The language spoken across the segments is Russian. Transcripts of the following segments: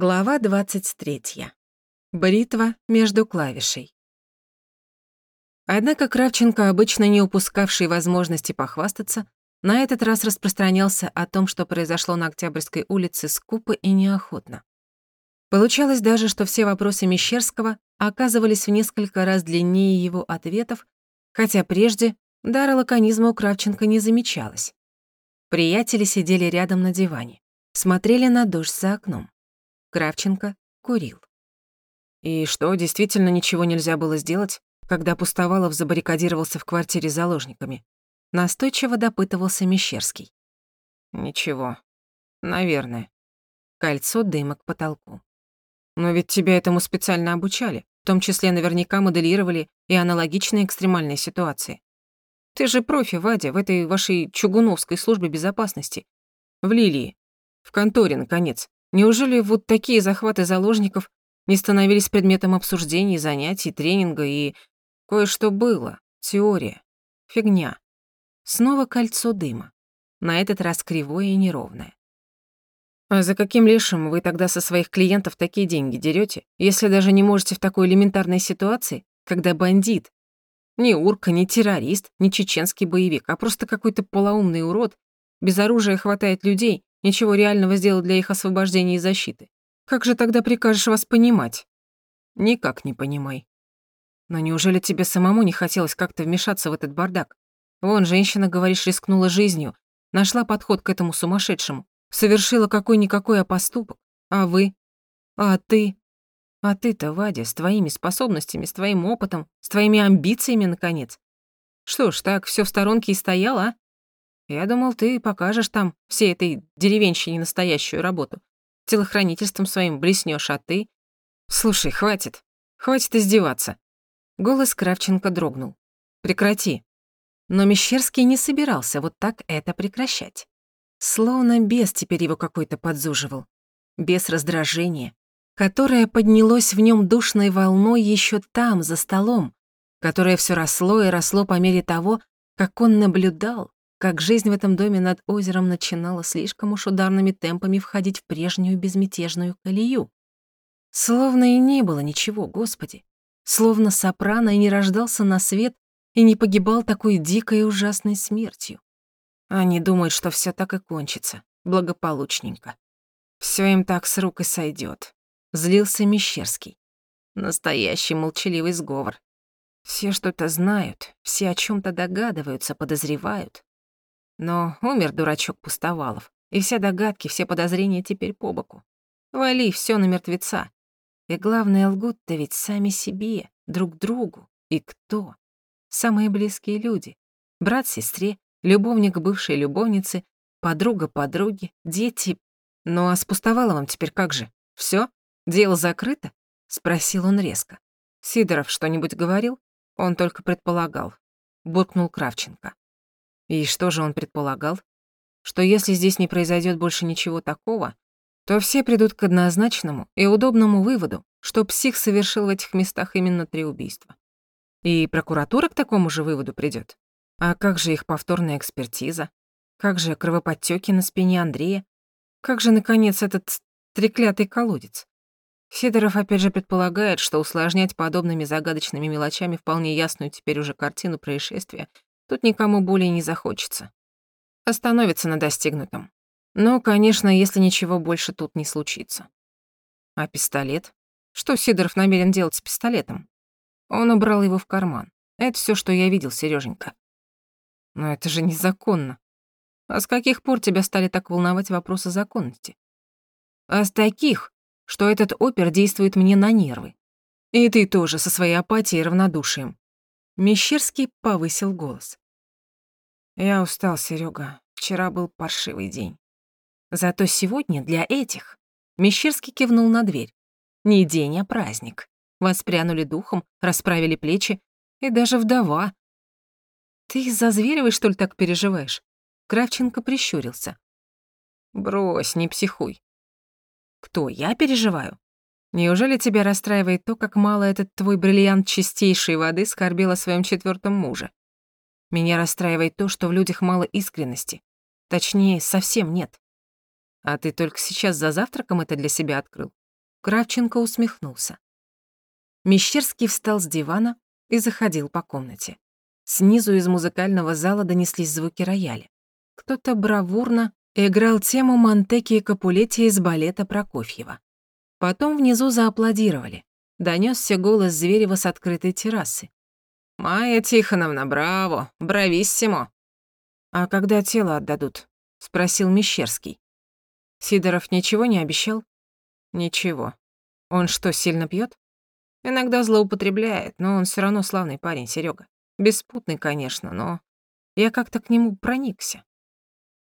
Глава 23. Бритва между клавишей. Однако Кравченко, обычно не упускавший возможности похвастаться, на этот раз распространялся о том, что произошло на Октябрьской улице скупо и неохотно. Получалось даже, что все вопросы Мещерского оказывались в несколько раз длиннее его ответов, хотя прежде дара лаконизма у Кравченко не замечалось. Приятели сидели рядом на диване, смотрели на дождь за окном. Кравченко курил. И что, действительно ничего нельзя было сделать, когда Пустовалов забаррикадировался в квартире с заложниками? Настойчиво допытывался Мещерский. Ничего. Наверное. Кольцо дыма к потолку. Но ведь тебя этому специально обучали, в том числе наверняка моделировали и аналогичные экстремальные ситуации. Ты же профи, Вадя, в этой вашей чугуновской службе безопасности. В Лилии. В конторе, наконец. Неужели вот такие захваты заложников не становились предметом обсуждений, занятий, тренинга и... Кое-что было. Теория. Фигня. Снова кольцо дыма. На этот раз кривое и неровное. А за каким лешим вы тогда со своих клиентов такие деньги дерете, если даже не можете в такой элементарной ситуации, когда бандит, не урка, не террорист, не чеченский боевик, а просто какой-то полоумный урод, без оружия хватает людей, ничего реального сделать для их освобождения и защиты. Как же тогда прикажешь вас понимать? Никак не понимай. Но неужели тебе самому не хотелось как-то вмешаться в этот бардак? Вон, женщина, говоришь, рискнула жизнью, нашла подход к этому сумасшедшему, совершила какой-никакой поступок. А вы? А ты? А ты-то, Вадя, с твоими способностями, с твоим опытом, с твоими амбициями, наконец. Что ж, так все в сторонке и стоял, а? Я думал, ты покажешь там всей этой деревенщине настоящую работу. Телохранительством своим блеснешь, а ты... Слушай, хватит. Хватит издеваться. Голос Кравченко дрогнул. Прекрати. Но Мещерский не собирался вот так это прекращать. Словно бес теперь его какой-то подзуживал. Без раздражения, которое поднялось в нем душной волной еще там, за столом, которое все росло и росло по мере того, как он наблюдал, как жизнь в этом доме над озером начинала слишком уж ударными темпами входить в прежнюю безмятежную колею. Словно и не было ничего, Господи. Словно Сопрано и не рождался на свет и не погибал такой дикой и ужасной смертью. Они думают, что все так и кончится, благополучненько. Все им так с рук и сойдет. Злился Мещерский. Настоящий молчаливый сговор. Все что-то знают, все о чем то догадываются, подозревают. Но умер дурачок Пустовалов, и все догадки, все подозрения теперь по боку. Вали все на мертвеца. И главное, лгут-то ведь сами себе, друг другу. И кто? Самые близкие люди. Брат сестре, любовник бывшей любовницы, подруга подруги, дети. Ну а с Пустоваловым теперь как же? Все? Дело закрыто? Спросил он резко. Сидоров что-нибудь говорил? Он только предполагал. Буркнул Кравченко. И что же он предполагал? Что если здесь не произойдет больше ничего такого, то все придут к однозначному и удобному выводу, что псих совершил в этих местах именно три убийства. И прокуратура к такому же выводу придет. А как же их повторная экспертиза? Как же кровоподтёки на спине Андрея? Как же, наконец, этот треклятый колодец? Сидоров опять же предполагает, что усложнять подобными загадочными мелочами вполне ясную теперь уже картину происшествия Тут никому более не захочется. Остановится на достигнутом. Но, конечно, если ничего больше тут не случится. А пистолет? Что Сидоров намерен делать с пистолетом? Он убрал его в карман. Это все, что я видел, Сереженька. Но это же незаконно. А с каких пор тебя стали так волновать вопросы законности? А с таких, что этот опер действует мне на нервы. И ты тоже со своей апатией и равнодушием. Мещерский повысил голос. «Я устал, Серега. Вчера был паршивый день. Зато сегодня для этих...» Мещерский кивнул на дверь. «Не день, а праздник. Воспрянули духом, расправили плечи. И даже вдова. Ты из-за Зверевой, что ли, так переживаешь?» Кравченко прищурился. «Брось, не психуй». «Кто, я переживаю? Неужели тебя расстраивает то, как мало этот твой бриллиант чистейшей воды скорбел о своем четвертом муже? Меня расстраивает то, что в людях мало искренности. Точнее, совсем нет. А ты только сейчас за завтраком это для себя открыл? Кравченко усмехнулся. Мещерский встал с дивана и заходил по комнате. Снизу из музыкального зала донеслись звуки рояля. Кто-то бравурно играл тему Монтеки и Капулетти из балета Прокофьева. Потом внизу зааплодировали. Донёсся голос Зверева с открытой террасы. «Майя Тихоновна, браво! Брависсимо!» «А когда тело отдадут?» — спросил Мещерский. Сидоров ничего не обещал? Ничего. Он что, сильно пьёт? Иногда злоупотребляет, но он всё равно славный парень, Серёга. Беспутный, конечно, но я как-то к нему проникся.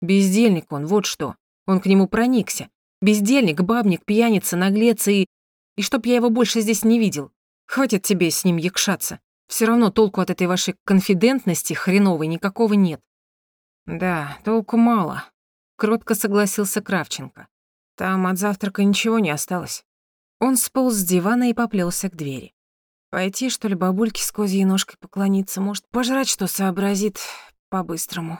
Бездельник он, вот что. Он к нему проникся. Бездельник, бабник, пьяница, наглец и... И чтоб я его больше здесь не видел. Хватит тебе с ним якшаться. Все равно толку от этой вашей конфидентности хреновой никакого нет. Да, толку мало. Кротко согласился Кравченко. Там от завтрака ничего не осталось. Он сполз с дивана и поплелся к двери. Пойти, что ли, бабульке с козьей ножкой поклониться, может, пожрать, что сообразит по-быстрому.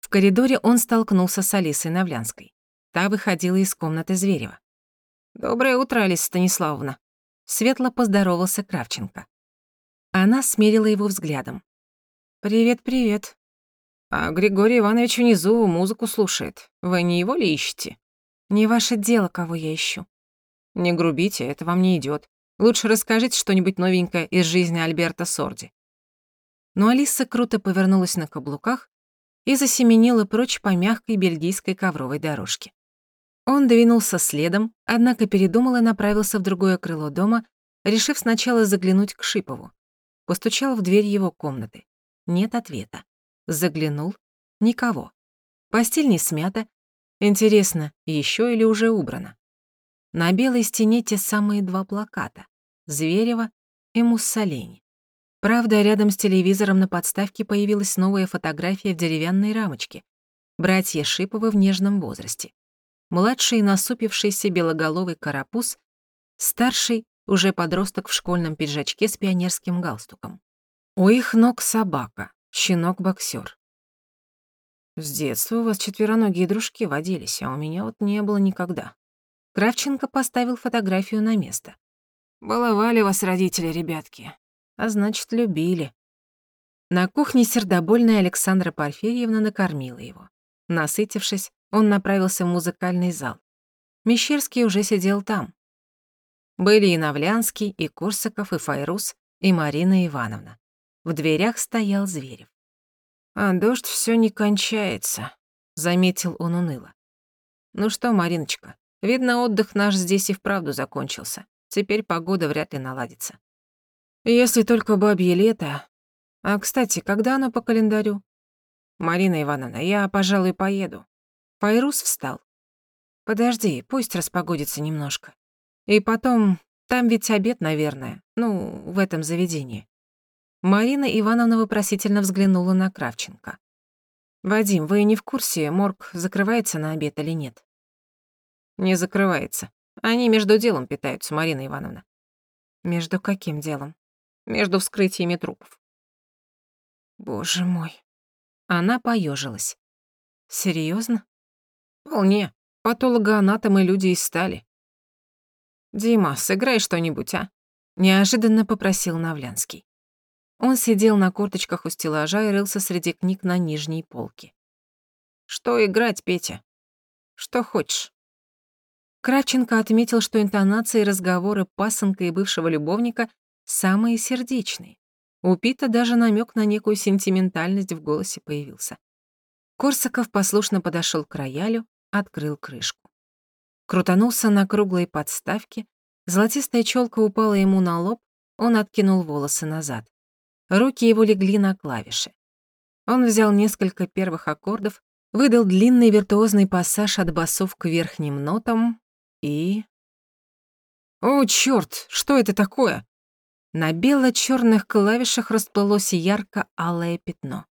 В коридоре он столкнулся с Алисой Навлянской. Та выходила из комнаты Зверева. «Доброе утро, Алиса Станиславовна». Светло поздоровался Кравченко. Она смерила его взглядом. «Привет, привет. А Григорий Иванович внизу музыку слушает. Вы не его ли ищете?» «Не ваше дело, кого я ищу». «Не грубите, это вам не идёт. Лучше расскажите что-нибудь новенькое из жизни Альберта Сорди». Но Алиса круто повернулась на каблуках и засеменила прочь по мягкой бельгийской ковровой дорожке. Он двинулся следом, однако передумал и направился в другое крыло дома, решив сначала заглянуть к Шипову. Постучал в дверь его комнаты. Нет ответа. Заглянул. Никого. Постель не смята. Интересно, еще или уже убрано? На белой стене те самые два плаката — Зверева и Муссолини. Правда, рядом с телевизором на подставке появилась новая фотография в деревянной рамочке. Братья Шиповы в нежном возрасте. Младший насупившийся белоголовый карапуз, старший уже подросток в школьном пиджачке с пионерским галстуком. У их ног собака, щенок-боксер. С детства у вас четвероногие дружки водились, а у меня вот не было никогда. Кравченко поставил фотографию на место. Баловали вас родители, ребятки а значит, любили. На кухне сердобольная Александра Порфирьевна накормила его. Насытившись, он направился в музыкальный зал. Мещерский уже сидел там. Были и Навлянский, и Корсаков, и Файрус, и Марина Ивановна. В дверях стоял Зверев. «А дождь все не кончается», — заметил он уныло. «Ну что, Мариночка, видно, отдых наш здесь и вправду закончился. Теперь погода вряд ли наладится. Если только бабье лето. А, кстати, когда оно по календарю? Марина Ивановна, я, пожалуй, поеду. Файрус встал. Подожди, пусть распогодится немножко. И потом, там ведь обед, наверное. Ну, в этом заведении. Марина Ивановна вопросительно взглянула на Кравченко. «Вадим, вы не в курсе, морг закрывается на обед или нет?» «Не закрывается. Они между делом питаются, Марина Ивановна». «Между каким делом?» между вскрытиями трупов. Боже мой. Она поежилась. Серьезно? Вполне. Патологоанатомы люди и стали. «Дима, сыграй что-нибудь, а?» Неожиданно попросил Навлянский. Он сидел на корточках у стеллажа и рылся среди книг на нижней полке. «Что играть, Петя? Что хочешь?» Кравченко отметил, что интонации разговоры пасынка и бывшего любовника самые сердечные. У Пита даже намек на некую сентиментальность в голосе появился. Корсаков послушно подошел к роялю, открыл крышку. Крутанулся на круглой подставке, золотистая челка упала ему на лоб, он откинул волосы назад. Руки его легли на клавиши. Он взял несколько первых аккордов, выдал длинный виртуозный пассаж от басов к верхним нотам и... «О, чёрт, что это такое?» На бело-черных клавишах расплылось ярко-алое пятно.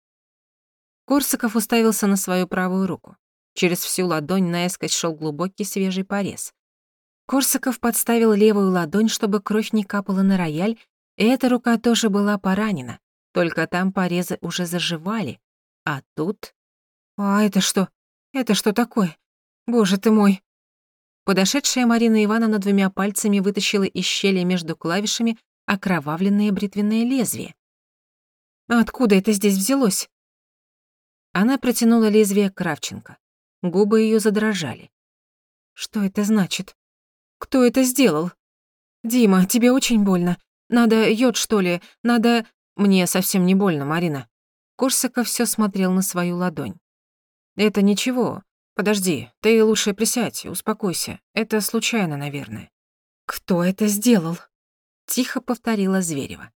Корсаков уставился на свою правую руку. Через всю ладонь наискось шел глубокий свежий порез. Корсаков подставил левую ладонь, чтобы кровь не капала на рояль, и эта рука тоже была поранена, только там порезы уже заживали, а тут... «А это что? Это что такое? Боже ты мой!» Подошедшая Марина Ивановна двумя пальцами вытащила из щели между клавишами окровавленное бритвенное лезвие. «Откуда это здесь взялось?» Она протянула лезвие Кравченко. Губы ее задрожали. «Что это значит? Кто это сделал? Дима, тебе очень больно. Надо йод, что ли? Надо...» «Мне совсем не больно, Марина». Корсаков все смотрел на свою ладонь. «Это ничего. Подожди, ты лучше присядь, успокойся. Это случайно, наверное». «Кто это сделал?» Тихо повторила Зверева.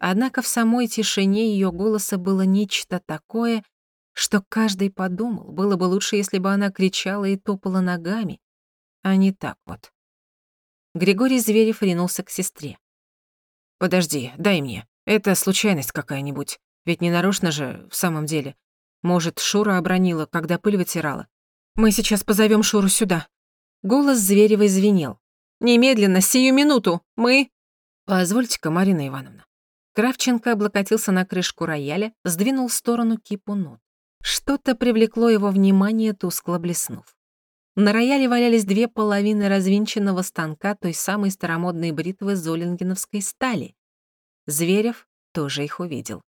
Однако в самой тишине ее голоса было нечто такое, что каждый подумал, было бы лучше, если бы она кричала и топала ногами, а не так вот. Григорий Зверев ринулся к сестре. «Подожди, дай мне. Это случайность какая-нибудь. Ведь не нарочно же, в самом деле. Может, Шура обронила, когда пыль вытирала. Мы сейчас позовем Шуру сюда». Голос Зверевой звенел. «Немедленно, сию минуту! Мы...» «Позвольте-ка, Марина Ивановна». Кравченко облокотился на крышку рояля, сдвинул в сторону кипу нот. Что-то привлекло его внимание, тускло блеснув. На рояле валялись две половины развинченного станка той самой старомодной бритвы золингеновской стали. Зверев тоже их увидел.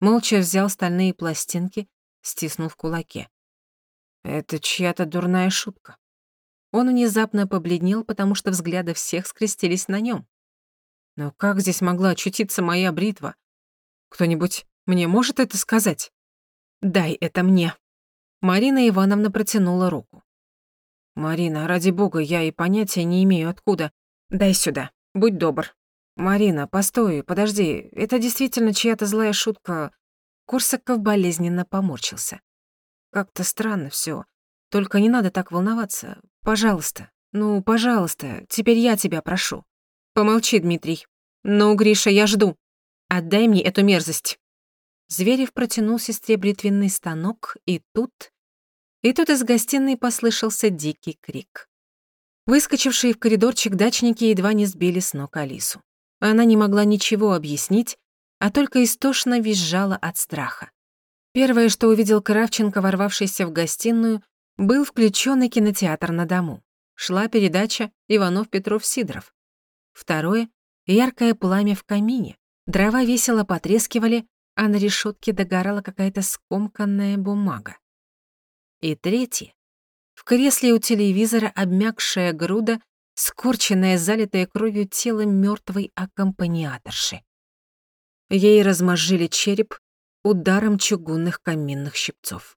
Молча взял стальные пластинки, стиснул в кулаке. Это чья-то дурная шутка. Он внезапно побледнел, потому что взгляды всех скрестились на нем. Но как здесь могла очутиться моя бритва? Кто-нибудь мне может это сказать? Дай это мне. Марина Ивановна протянула руку. Марина, ради бога, я и понятия не имею откуда. Дай сюда. Будь добр. Марина, постой, подожди. Это действительно чья-то злая шутка. Корсаков болезненно поморщился. Как-то странно все. Только не надо так волноваться. Пожалуйста. Ну, пожалуйста, теперь я тебя прошу. Помолчи, Дмитрий. Ну, Гриша, я жду. Отдай мне эту мерзость. Зверев протянул сестре бритвенный станок, и тут... И тут из гостиной послышался дикий крик. Выскочившие в коридорчик дачники едва не сбили с ног Алису. Она не могла ничего объяснить, а только истошно визжала от страха. Первое, что увидел Кравченко, ворвавшийся в гостиную, был включенный кинотеатр на дому. Шла передача «Иванов-Петров-Сидоров». Второе — яркое пламя в камине. Дрова весело потрескивали, а на решетке догорала какая-то скомканная бумага. И третье — в кресле у телевизора обмякшая груда, скорченная, залитая кровью тело мертвой аккомпаниаторши. Ей размозжили череп ударом чугунных каминных щипцов.